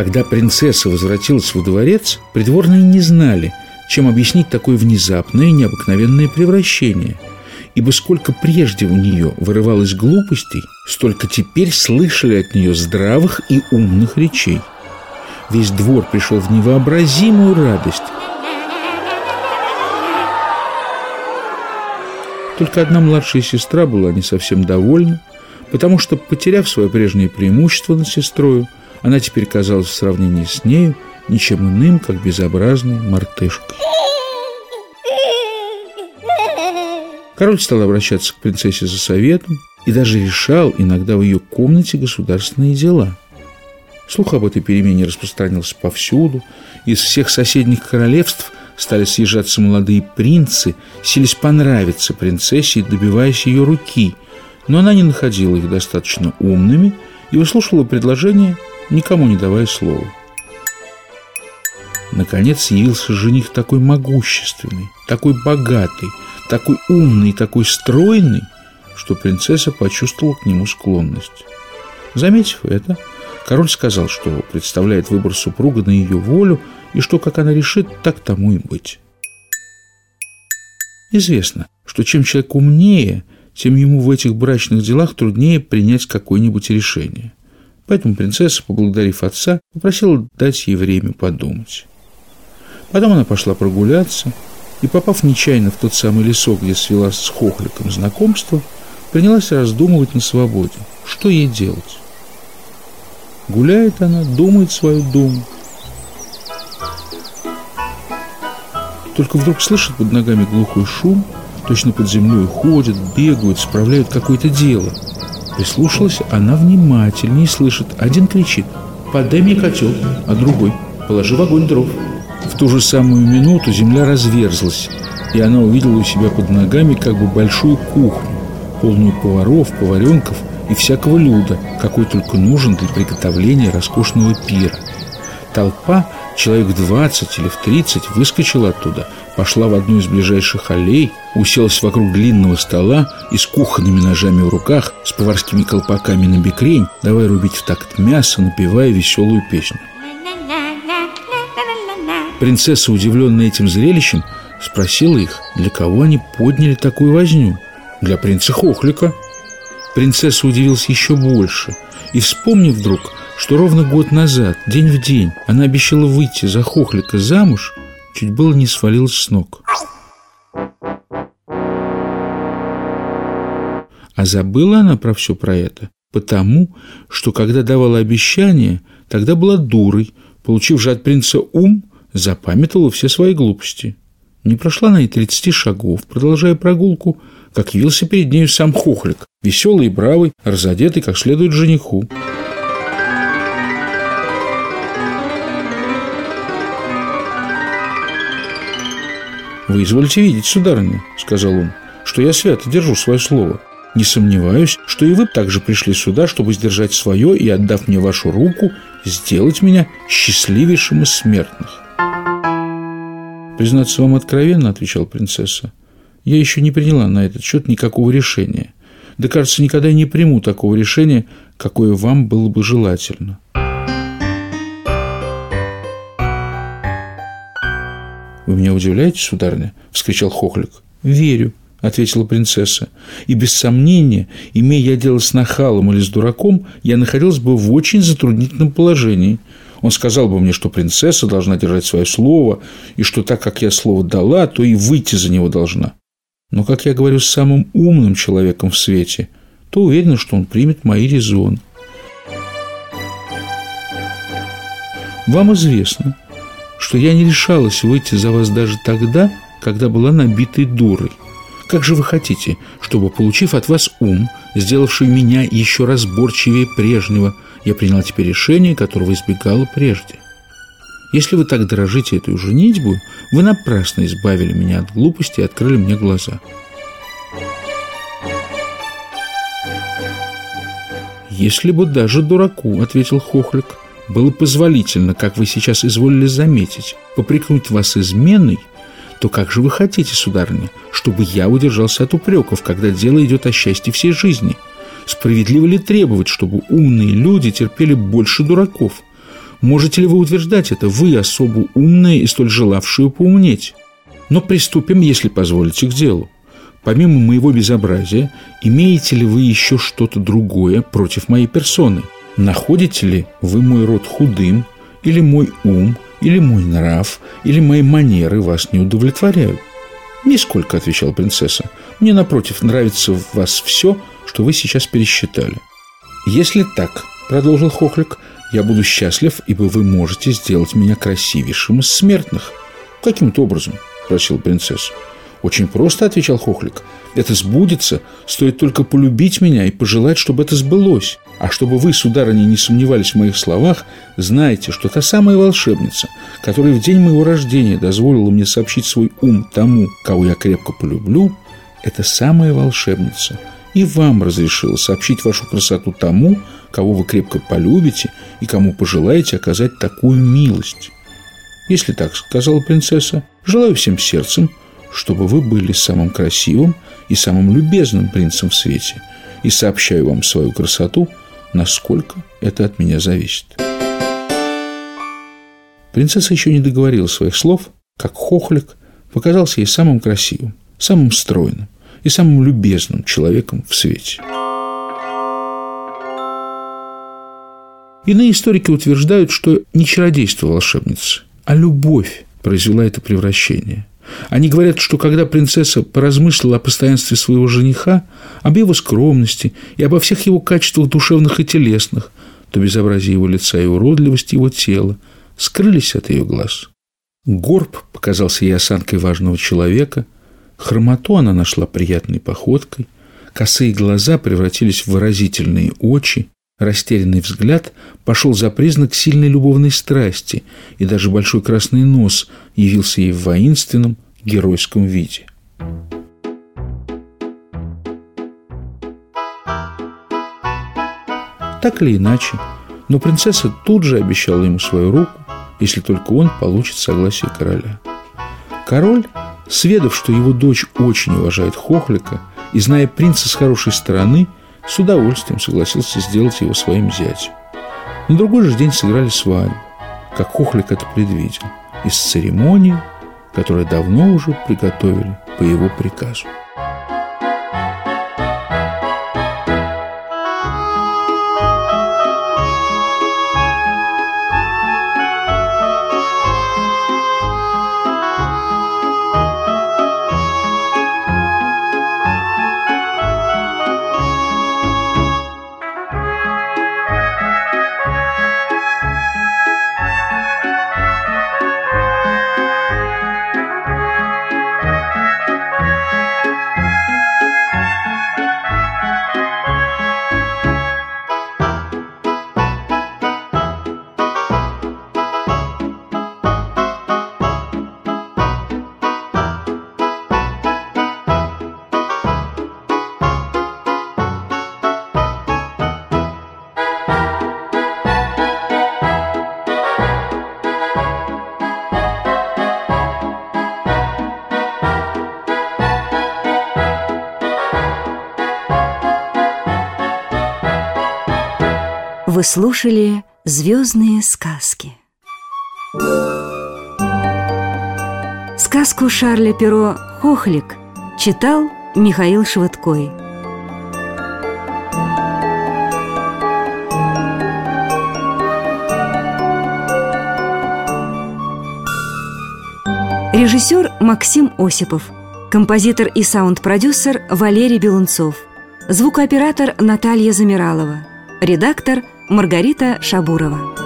Когда принцесса возвратилась во дворец, придворные не знали, чем объяснить такое внезапное и необыкновенное превращение. Ибо сколько прежде у нее вырывалось глупостей, столько теперь слышали от нее здравых и умных речей. Весь двор пришел в невообразимую радость. Только одна младшая сестра была не совсем довольна, потому что, потеряв свое прежнее преимущество над сестрою, она теперь казалась в сравнении с нею ничем иным, как безобразной мартышкой. Король стал обращаться к принцессе за советом и даже решал иногда в ее комнате государственные дела. Слух об этой перемене распространился повсюду. Из всех соседних королевств стали съезжаться молодые принцы, сились понравиться принцессе, добиваясь ее руки. Но она не находила их достаточно умными и выслушивала предложение никому не давая слова. Наконец явился жених такой могущественный, такой богатый, такой умный, такой стройный, что принцесса почувствовала к нему склонность. Заметив это, король сказал, что представляет выбор супруга на ее волю и что, как она решит, так тому и быть. Известно, что чем человек умнее, тем ему в этих брачных делах труднее принять какое-нибудь решение – Поэтому принцесса, поблагодарив отца, попросила дать ей время подумать. Потом она пошла прогуляться и, попав нечаянно в тот самый лесок, где свела с Хохликом знакомство, принялась раздумывать на свободе, что ей делать. Гуляет она, думает свою думу. Только вдруг слышит под ногами глухой шум, точно под землей ходят, бегают, справляют какое-то дело – Прислушалась, она внимательнее слышит. Один кричит «Подай мне котел», а другой «Положи в огонь дров». В ту же самую минуту земля разверзлась, и она увидела у себя под ногами как бы большую кухню, полную поваров, поваренков и всякого люда, какой только нужен для приготовления роскошного пира. Толпа, человек в 20 или в 30, выскочила оттуда – пошла в одну из ближайших аллей, уселась вокруг длинного стола и с кухонными ножами в руках, с поварскими колпаками на бекрень, давай рубить в такт мясо, напевая веселую песню. Принцесса, удивленная этим зрелищем, спросила их, для кого они подняли такую возню. Для принца Хохлика. Принцесса удивилась еще больше и, вспомнив вдруг, что ровно год назад, день в день, она обещала выйти за Хохлика замуж, чуть было не свалилась с ног. А забыла она про все про это, потому что, когда давала обещание, тогда была дурой, получив же от принца ум, запамятовала все свои глупости. Не прошла она и тридцати шагов, продолжая прогулку, как явился перед нею сам Хохлик, веселый и бравый, разодетый как следует жениху. «Вы извольте видеть, сударыня», — сказал он, — «что я свято держу свое слово. Не сомневаюсь, что и вы также пришли сюда, чтобы сдержать свое и, отдав мне вашу руку, сделать меня счастливейшим из смертных». «Признаться вам откровенно», — отвечала принцесса, — «я еще не приняла на этот счет никакого решения. Да, кажется, никогда не приму такого решения, какое вам было бы желательно». «Вы меня удивляете, сударыня?» – вскричал Хохлик. «Верю», – ответила принцесса. «И без сомнения, имея я дело с нахалом или с дураком, я находилась бы в очень затруднительном положении. Он сказал бы мне, что принцесса должна держать свое слово, и что так как я слово дала, то и выйти за него должна. Но, как я говорю с самым умным человеком в свете, то уверена, что он примет мои резоны. Вам известно, что я не решалась выйти за вас даже тогда, когда была набитой дурой. Как же вы хотите, чтобы, получив от вас ум, сделавший меня еще разборчивее прежнего, я приняла теперь решение, которого избегала прежде? Если вы так дорожите этой женитьбу, вы напрасно избавили меня от глупости и открыли мне глаза. «Если бы даже дураку», — ответил Хохлик, — было позволительно, как вы сейчас изволили заметить, попрекнуть вас изменой, то как же вы хотите, сударыня, чтобы я удержался от упреков, когда дело идет о счастье всей жизни? Справедливо ли требовать, чтобы умные люди терпели больше дураков? Можете ли вы утверждать это? Вы особо умная и столь желавшую поумнеть. Но приступим, если позволите, к делу. Помимо моего безобразия, имеете ли вы еще что-то другое против моей персоны? Находите ли вы мой род худым, или мой ум, или мой нрав, или мои манеры вас не удовлетворяют? «Нисколько», — отвечала принцесса. «Мне, напротив, нравится в вас все, что вы сейчас пересчитали». «Если так», — продолжил Хохлик, — «я буду счастлив, ибо вы можете сделать меня красивейшим из смертных». «Каким-то образом?» — спросила принцесса. «Очень просто», — отвечал Хохлик. «Это сбудется, стоит только полюбить меня и пожелать, чтобы это сбылось. А чтобы вы, сударыня, не сомневались в моих словах, знайте, что та самая волшебница, которая в день моего рождения дозволила мне сообщить свой ум тому, кого я крепко полюблю, это самая волшебница и вам разрешила сообщить вашу красоту тому, кого вы крепко полюбите и кому пожелаете оказать такую милость». «Если так, — сказала принцесса, — желаю всем сердцем, чтобы вы были самым красивым и самым любезным принцем в свете, и сообщаю вам свою красоту, насколько это от меня зависит. Принцесса еще не договорила своих слов, как хохлик показался ей самым красивым, самым стройным и самым любезным человеком в свете. Иные историки утверждают, что не чародейство волшебницы, а любовь произвела это превращение. Они говорят, что когда принцесса поразмыслила о постоянстве своего жениха, об его скромности и обо всех его качествах душевных и телесных, то безобразие его лица и уродливость его тела скрылись от ее глаз. Горб показался ей осанкой важного человека, хромоту она нашла приятной походкой, косые глаза превратились в выразительные очи, Растерянный взгляд пошел за признак сильной любовной страсти, и даже большой красный нос явился ей в воинственном геройском виде. Так или иначе, но принцесса тут же обещала ему свою руку, если только он получит согласие короля. Король, сведав, что его дочь очень уважает Хохлика, и зная принца с хорошей стороны – с удовольствием согласился сделать его своим зятем. На другой же день сыграли свадьбу, как Хохлик это предвидел, из церемонии, которую давно уже приготовили по его приказу. Вы слушали «Звездные сказки». Сказку Шарля Перо «Хохлик» читал Михаил Швыдкой. Режиссер Максим Осипов. Композитор и саунд-продюсер Валерий Белунцов. Звукооператор Наталья Замиралова. Редактор Маргарита Шабурова.